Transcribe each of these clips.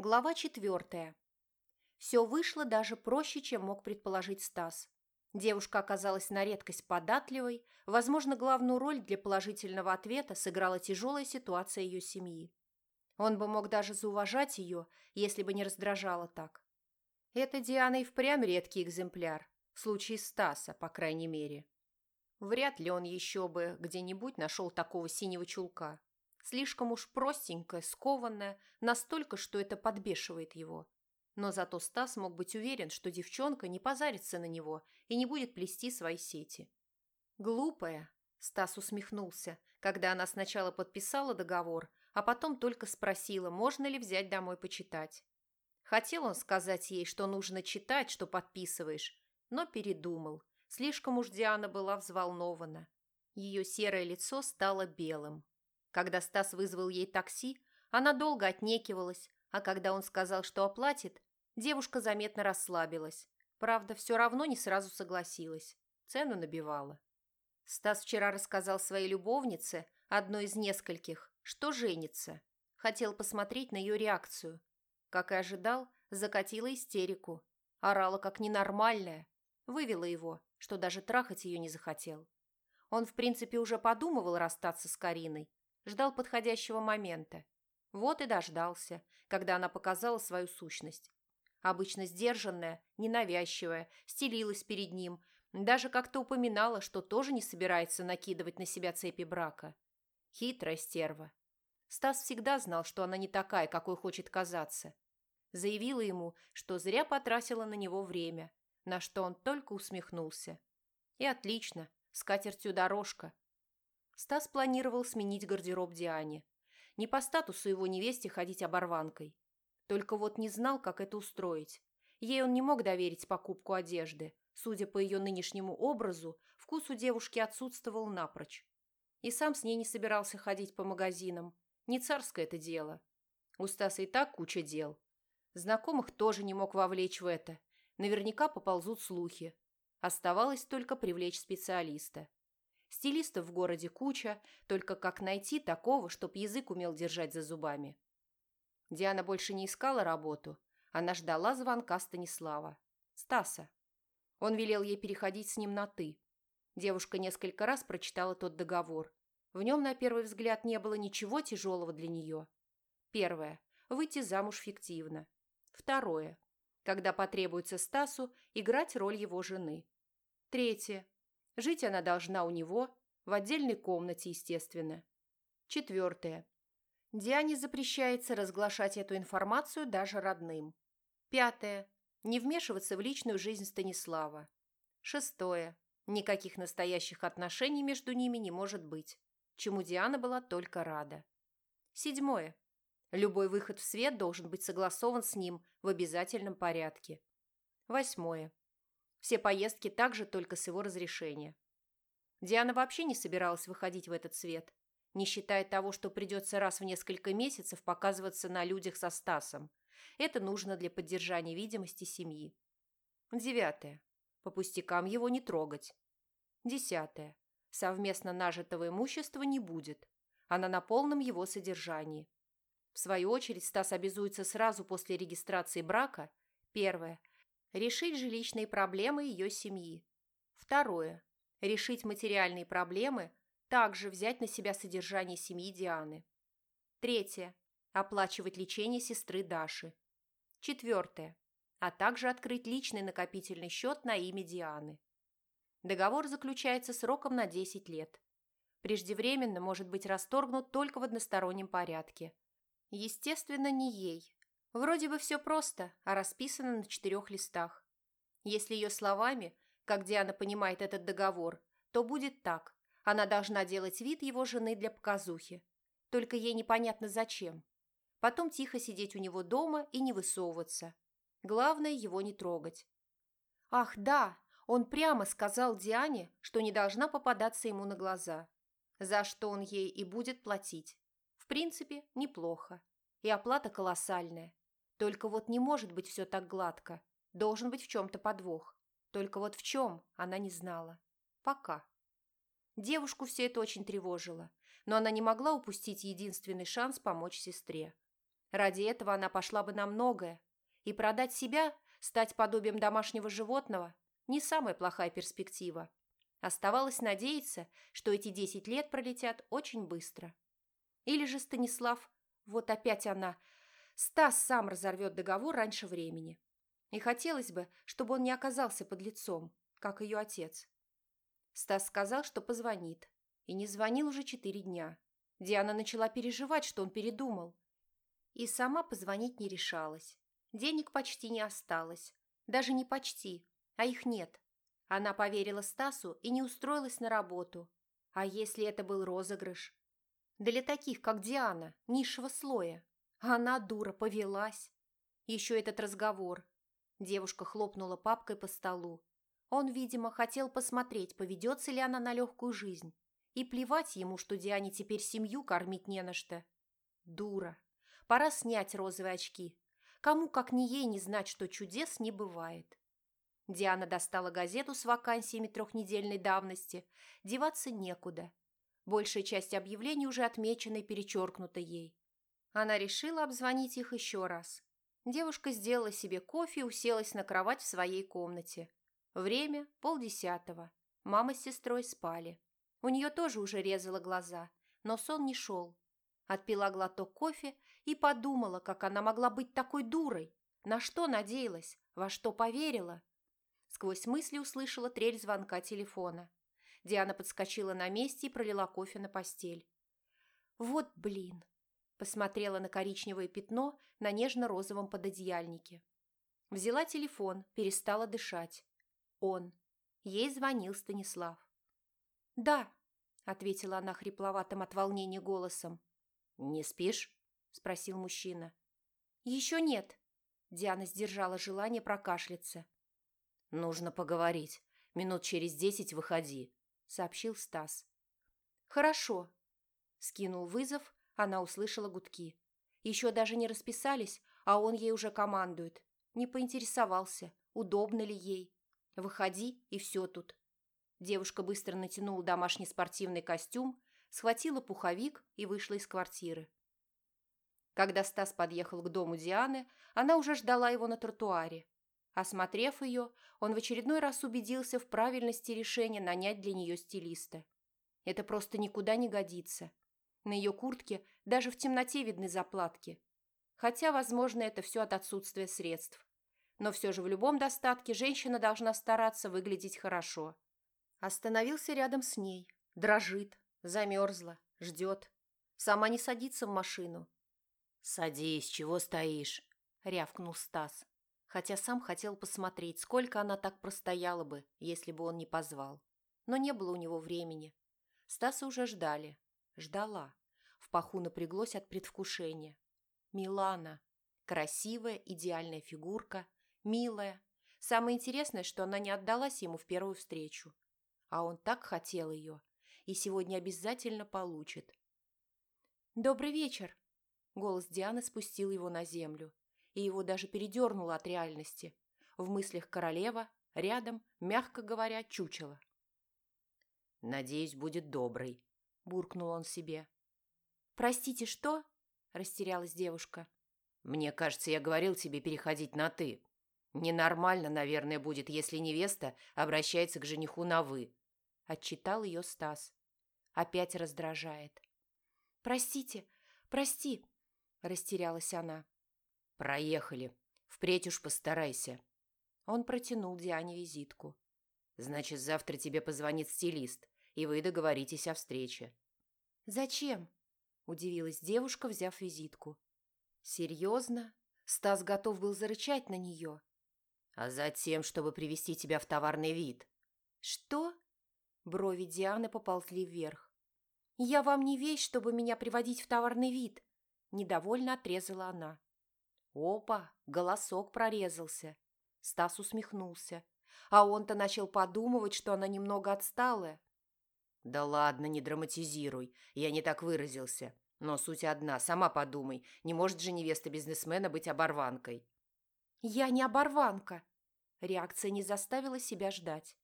Глава четвертая. Все вышло даже проще, чем мог предположить Стас. Девушка оказалась на редкость податливой, возможно, главную роль для положительного ответа сыграла тяжелая ситуация ее семьи. Он бы мог даже зауважать ее, если бы не раздражала так. Это Диана и впрямь редкий экземпляр, в случае Стаса, по крайней мере. Вряд ли он еще бы где-нибудь нашел такого синего чулка. Слишком уж простенькая, скованная, настолько, что это подбешивает его. Но зато Стас мог быть уверен, что девчонка не позарится на него и не будет плести свои сети. «Глупая», – Стас усмехнулся, когда она сначала подписала договор, а потом только спросила, можно ли взять домой почитать. Хотел он сказать ей, что нужно читать, что подписываешь, но передумал. Слишком уж Диана была взволнована. Ее серое лицо стало белым. Когда Стас вызвал ей такси, она долго отнекивалась, а когда он сказал, что оплатит, девушка заметно расслабилась. Правда, все равно не сразу согласилась. Цену набивала. Стас вчера рассказал своей любовнице, одной из нескольких, что женится. Хотел посмотреть на ее реакцию. Как и ожидал, закатила истерику. Орала как ненормальная. Вывела его, что даже трахать ее не захотел. Он, в принципе, уже подумывал расстаться с Кариной, ждал подходящего момента. Вот и дождался, когда она показала свою сущность. Обычно сдержанная, ненавязчивая, стелилась перед ним, даже как-то упоминала, что тоже не собирается накидывать на себя цепи брака. Хитрая стерва. Стас всегда знал, что она не такая, какой хочет казаться. Заявила ему, что зря потратила на него время, на что он только усмехнулся. И отлично, с катертью дорожка, Стас планировал сменить гардероб Диане. Не по статусу его невесте ходить оборванкой. Только вот не знал, как это устроить. Ей он не мог доверить покупку одежды. Судя по ее нынешнему образу, вкус у девушки отсутствовал напрочь. И сам с ней не собирался ходить по магазинам. Не царское это дело. У Стаса и так куча дел. Знакомых тоже не мог вовлечь в это. Наверняка поползут слухи. Оставалось только привлечь специалиста. Стилистов в городе куча, только как найти такого, чтоб язык умел держать за зубами? Диана больше не искала работу. Она ждала звонка Станислава. Стаса. Он велел ей переходить с ним на «ты». Девушка несколько раз прочитала тот договор. В нем, на первый взгляд, не было ничего тяжелого для нее. Первое. Выйти замуж фиктивно. Второе. Когда потребуется Стасу, играть роль его жены. Третье. Жить она должна у него, в отдельной комнате, естественно. Четвертое. Диане запрещается разглашать эту информацию даже родным. Пятое. Не вмешиваться в личную жизнь Станислава. Шестое. Никаких настоящих отношений между ними не может быть, чему Диана была только рада. Седьмое. Любой выход в свет должен быть согласован с ним в обязательном порядке. Восьмое. Все поездки также только с его разрешения. Диана вообще не собиралась выходить в этот свет, не считая того, что придется раз в несколько месяцев показываться на людях со Стасом. Это нужно для поддержания видимости семьи. Девятое. По пустякам его не трогать. Десятое. Совместно нажитого имущества не будет. Она на полном его содержании. В свою очередь Стас обязуется сразу после регистрации брака Первое решить жилищные проблемы ее семьи. Второе. Решить материальные проблемы, также взять на себя содержание семьи Дианы. Третье. Оплачивать лечение сестры Даши. Четвертое. А также открыть личный накопительный счет на имя Дианы. Договор заключается сроком на 10 лет. Преждевременно может быть расторгнут только в одностороннем порядке. Естественно, не ей, Вроде бы все просто, а расписано на четырех листах. Если ее словами, как Диана понимает этот договор, то будет так. Она должна делать вид его жены для показухи. Только ей непонятно зачем. Потом тихо сидеть у него дома и не высовываться. Главное, его не трогать. Ах, да, он прямо сказал Диане, что не должна попадаться ему на глаза. За что он ей и будет платить. В принципе, неплохо. И оплата колоссальная. Только вот не может быть все так гладко. Должен быть в чем-то подвох. Только вот в чем она не знала. Пока. Девушку все это очень тревожило, но она не могла упустить единственный шанс помочь сестре. Ради этого она пошла бы на многое. И продать себя, стать подобием домашнего животного – не самая плохая перспектива. Оставалось надеяться, что эти десять лет пролетят очень быстро. Или же Станислав, вот опять она, Стас сам разорвет договор раньше времени. И хотелось бы, чтобы он не оказался под лицом, как ее отец. Стас сказал, что позвонит. И не звонил уже четыре дня. Диана начала переживать, что он передумал. И сама позвонить не решалась. Денег почти не осталось. Даже не почти, а их нет. Она поверила Стасу и не устроилась на работу. А если это был розыгрыш? Для таких, как Диана, низшего слоя. Она, дура, повелась. Еще этот разговор. Девушка хлопнула папкой по столу. Он, видимо, хотел посмотреть, поведется ли она на легкую жизнь. И плевать ему, что Диане теперь семью кормить не на что. Дура. Пора снять розовые очки. Кому, как не ей, не знать, что чудес не бывает. Диана достала газету с вакансиями трехнедельной давности. Деваться некуда. Большая часть объявлений уже отмечена и перечеркнута ей. Она решила обзвонить их еще раз. Девушка сделала себе кофе и уселась на кровать в своей комнате. Время – полдесятого. Мама с сестрой спали. У нее тоже уже резало глаза, но сон не шел. Отпила глоток кофе и подумала, как она могла быть такой дурой. На что надеялась, во что поверила. Сквозь мысли услышала трель звонка телефона. Диана подскочила на месте и пролила кофе на постель. «Вот блин!» Посмотрела на коричневое пятно на нежно-розовом пододеяльнике. Взяла телефон, перестала дышать. Он. Ей звонил Станислав. «Да», — ответила она хрипловатым от волнения голосом. «Не спишь?» — спросил мужчина. «Еще нет». Диана сдержала желание прокашляться. «Нужно поговорить. Минут через десять выходи», — сообщил Стас. «Хорошо». Скинул вызов, она услышала гудки. Еще даже не расписались, а он ей уже командует. Не поинтересовался, удобно ли ей. Выходи, и все тут. Девушка быстро натянула домашний спортивный костюм, схватила пуховик и вышла из квартиры. Когда Стас подъехал к дому Дианы, она уже ждала его на тротуаре. Осмотрев ее, он в очередной раз убедился в правильности решения нанять для нее стилиста. Это просто никуда не годится. На ее куртке даже в темноте видны заплатки. Хотя, возможно, это все от отсутствия средств. Но все же в любом достатке женщина должна стараться выглядеть хорошо. Остановился рядом с ней. Дрожит, замерзла, ждет. Сама не садится в машину. «Садись, чего стоишь?» – рявкнул Стас. Хотя сам хотел посмотреть, сколько она так простояла бы, если бы он не позвал. Но не было у него времени. Стаса уже ждали. Ждала. В паху напряглось от предвкушения. Милана. Красивая, идеальная фигурка. Милая. Самое интересное, что она не отдалась ему в первую встречу. А он так хотел ее. И сегодня обязательно получит. «Добрый вечер!» Голос Дианы спустил его на землю. И его даже передернуло от реальности. В мыслях королева, рядом, мягко говоря, чучело. «Надеюсь, будет добрый», – буркнул он себе. «Простите, что?» – растерялась девушка. «Мне кажется, я говорил тебе переходить на «ты». Ненормально, наверное, будет, если невеста обращается к жениху на «вы», – отчитал ее Стас. Опять раздражает. «Простите, прости», – растерялась она. «Проехали. Впредь уж постарайся». Он протянул Диане визитку. «Значит, завтра тебе позвонит стилист, и вы договоритесь о встрече». «Зачем?» Удивилась девушка, взяв визитку. «Серьезно?» Стас готов был зарычать на нее. «А затем, чтобы привести тебя в товарный вид». «Что?» Брови Дианы поползли вверх. «Я вам не вещь, чтобы меня приводить в товарный вид», недовольно отрезала она. Опа, голосок прорезался. Стас усмехнулся. А он-то начал подумывать, что она немного отсталая. «Да ладно, не драматизируй, я не так выразился. Но суть одна, сама подумай, не может же невеста бизнесмена быть оборванкой». «Я не оборванка!» Реакция не заставила себя ждать.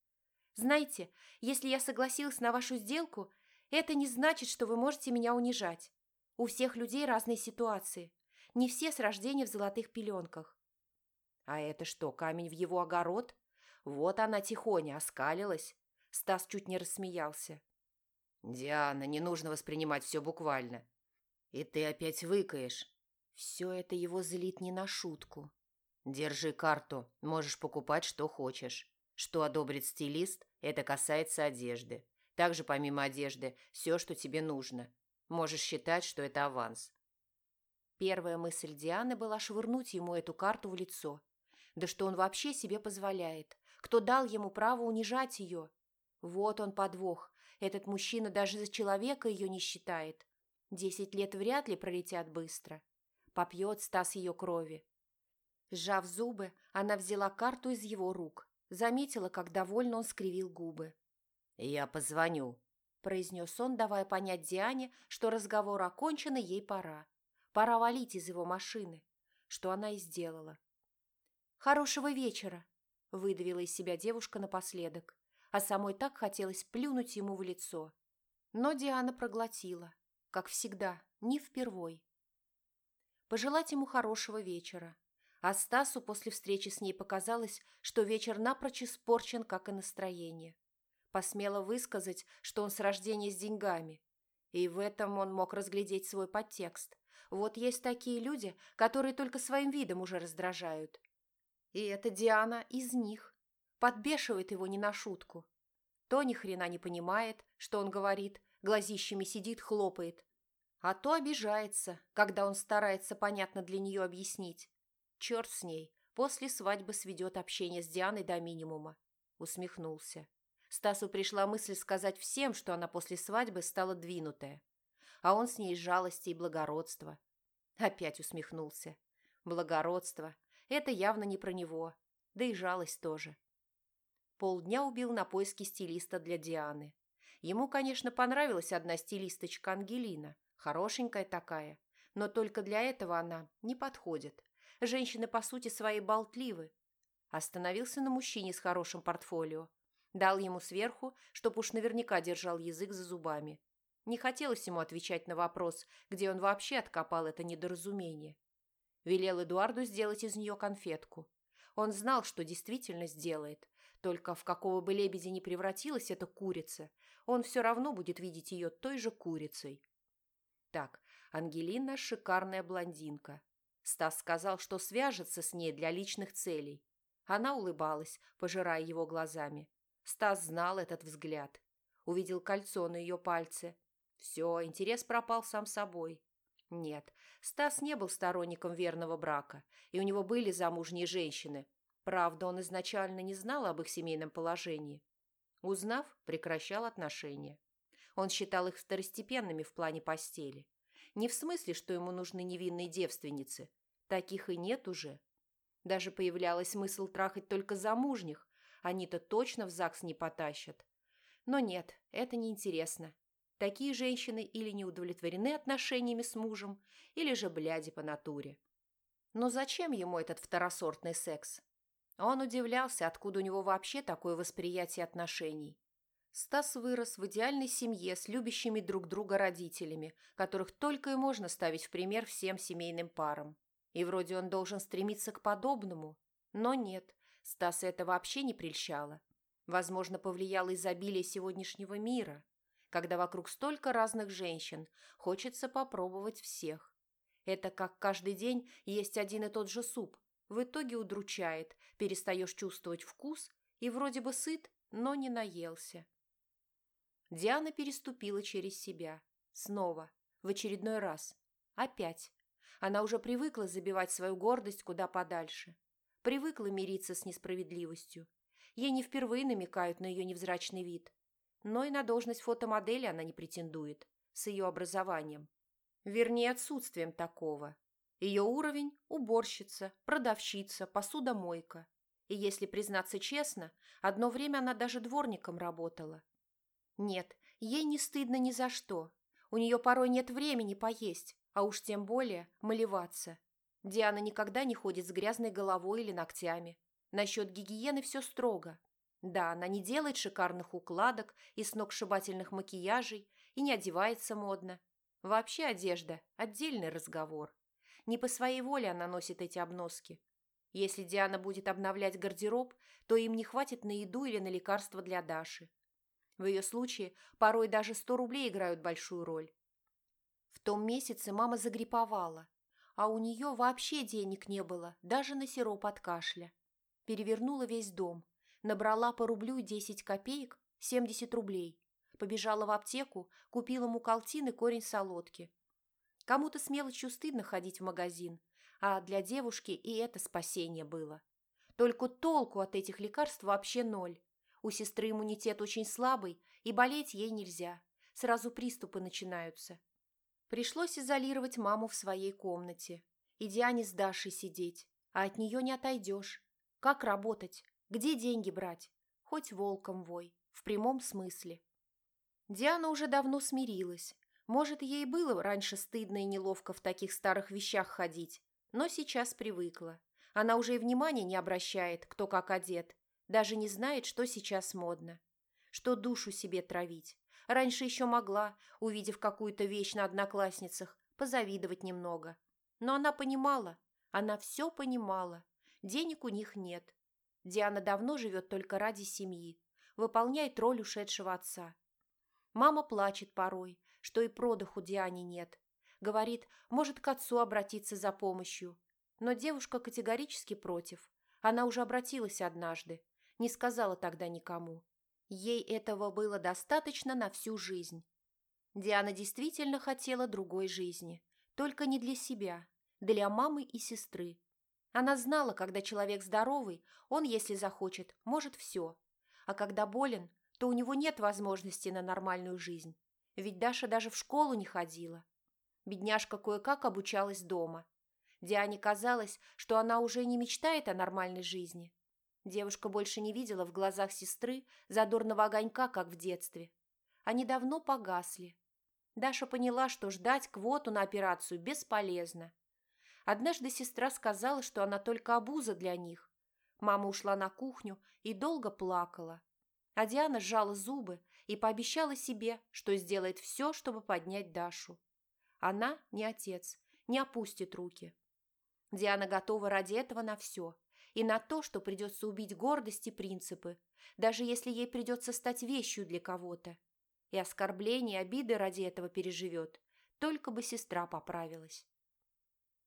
«Знаете, если я согласилась на вашу сделку, это не значит, что вы можете меня унижать. У всех людей разные ситуации. Не все с рождения в золотых пеленках. А это что, камень в его огород? Вот она тихоня оскалилась. Стас чуть не рассмеялся. «Диана, не нужно воспринимать все буквально. И ты опять выкаешь. Все это его злит не на шутку. Держи карту, можешь покупать, что хочешь. Что одобрит стилист, это касается одежды. Также, помимо одежды, все, что тебе нужно. Можешь считать, что это аванс. Первая мысль Дианы была швырнуть ему эту карту в лицо. Да что он вообще себе позволяет? Кто дал ему право унижать ее? Вот он подвох. Этот мужчина даже за человека ее не считает. Десять лет вряд ли пролетят быстро. Попьет Стас ее крови. Сжав зубы, она взяла карту из его рук. Заметила, как довольно он скривил губы. «Я позвоню», – произнес он, давая понять Диане, что разговор окончен и ей пора. Пора валить из его машины, что она и сделала. «Хорошего вечера», – выдавила из себя девушка напоследок, а самой так хотелось плюнуть ему в лицо. Но Диана проглотила, как всегда, не впервой. Пожелать ему хорошего вечера. А Стасу после встречи с ней показалось, что вечер напрочь испорчен, как и настроение. Посмела высказать, что он с рождения с деньгами. И в этом он мог разглядеть свой подтекст. Вот есть такие люди, которые только своим видом уже раздражают. И эта Диана из них. Подбешивает его не на шутку. То ни хрена не понимает, что он говорит, глазищами сидит, хлопает. А то обижается, когда он старается понятно для нее объяснить. Черт с ней, после свадьбы сведет общение с Дианой до минимума. Усмехнулся. Стасу пришла мысль сказать всем, что она после свадьбы стала двинутая а он с ней жалости и благородства. Опять усмехнулся. Благородство – это явно не про него, да и жалость тоже. Полдня убил на поиски стилиста для Дианы. Ему, конечно, понравилась одна стилисточка Ангелина, хорошенькая такая, но только для этого она не подходит. Женщины, по сути, своей болтливы. Остановился на мужчине с хорошим портфолио. Дал ему сверху, чтоб уж наверняка держал язык за зубами. Не хотелось ему отвечать на вопрос, где он вообще откопал это недоразумение. Велел Эдуарду сделать из нее конфетку. Он знал, что действительно сделает, только в какого бы лебедя ни превратилась эта курица, он все равно будет видеть ее той же курицей. Так, Ангелина – шикарная блондинка. Стас сказал, что свяжется с ней для личных целей. Она улыбалась, пожирая его глазами. Стас знал этот взгляд. Увидел кольцо на ее пальце, все, интерес пропал сам собой. Нет, Стас не был сторонником верного брака, и у него были замужние женщины. Правда, он изначально не знал об их семейном положении. Узнав, прекращал отношения. Он считал их второстепенными в плане постели. Не в смысле, что ему нужны невинные девственницы. Таких и нет уже. Даже появлялась смысл трахать только замужних. Они-то точно в ЗАГС не потащат. Но нет, это неинтересно. Такие женщины или не удовлетворены отношениями с мужем, или же бляди по натуре. Но зачем ему этот второсортный секс? Он удивлялся, откуда у него вообще такое восприятие отношений. Стас вырос в идеальной семье с любящими друг друга родителями, которых только и можно ставить в пример всем семейным парам. И вроде он должен стремиться к подобному. Но нет, Стаса это вообще не прельщало. Возможно, повлияло изобилие сегодняшнего мира – когда вокруг столько разных женщин, хочется попробовать всех. Это как каждый день есть один и тот же суп. В итоге удручает, перестаешь чувствовать вкус и вроде бы сыт, но не наелся. Диана переступила через себя. Снова. В очередной раз. Опять. Она уже привыкла забивать свою гордость куда подальше. Привыкла мириться с несправедливостью. Ей не впервые намекают на ее невзрачный вид но и на должность фотомодели она не претендует, с ее образованием. Вернее, отсутствием такого. Ее уровень – уборщица, продавщица, посудомойка. И если признаться честно, одно время она даже дворником работала. Нет, ей не стыдно ни за что. У нее порой нет времени поесть, а уж тем более малеваться. Диана никогда не ходит с грязной головой или ногтями. Насчет гигиены все строго. Да, она не делает шикарных укладок и сногсшибательных макияжей и не одевается модно. Вообще одежда – отдельный разговор. Не по своей воле она носит эти обноски. Если Диана будет обновлять гардероб, то им не хватит на еду или на лекарства для Даши. В ее случае порой даже 100 рублей играют большую роль. В том месяце мама загриповала, а у нее вообще денег не было, даже на сироп от кашля. Перевернула весь дом, набрала по рублю 10 копеек, 70 рублей. Побежала в аптеку, купила мукалтин и корень солодки. Кому-то с мелочью стыдно ходить в магазин, а для девушки и это спасение было. Только толку от этих лекарств вообще ноль. У сестры иммунитет очень слабый, и болеть ей нельзя. Сразу приступы начинаются. Пришлось изолировать маму в своей комнате. И Диане с Дашей сидеть. А от нее не отойдешь. Как работать? Где деньги брать? Хоть волком вой. В прямом смысле. Диана уже давно смирилась. Может, ей было раньше стыдно и неловко в таких старых вещах ходить, но сейчас привыкла. Она уже и внимания не обращает, кто как одет, даже не знает, что сейчас модно. Что душу себе травить. Раньше еще могла, увидев какую-то вещь на одноклассницах, позавидовать немного. Но она понимала, она все понимала. Денег у них нет. Диана давно живет только ради семьи, выполняет роль ушедшего отца. Мама плачет порой, что и продыху Диане нет. Говорит, может к отцу обратиться за помощью. Но девушка категорически против. Она уже обратилась однажды. Не сказала тогда никому. Ей этого было достаточно на всю жизнь. Диана действительно хотела другой жизни. Только не для себя, для мамы и сестры. Она знала, когда человек здоровый, он, если захочет, может все. А когда болен, то у него нет возможности на нормальную жизнь. Ведь Даша даже в школу не ходила. Бедняжка кое-как обучалась дома. Диане казалось, что она уже не мечтает о нормальной жизни, Девушка больше не видела в глазах сестры задорного огонька, как в детстве. Они давно погасли. Даша поняла, что ждать квоту на операцию бесполезно. Однажды сестра сказала, что она только обуза для них. Мама ушла на кухню и долго плакала. А Диана сжала зубы и пообещала себе, что сделает все, чтобы поднять Дашу. Она, не отец, не опустит руки. Диана готова ради этого на все – и на то, что придется убить гордость и принципы, даже если ей придется стать вещью для кого-то. И оскорбления, обиды ради этого переживет, только бы сестра поправилась.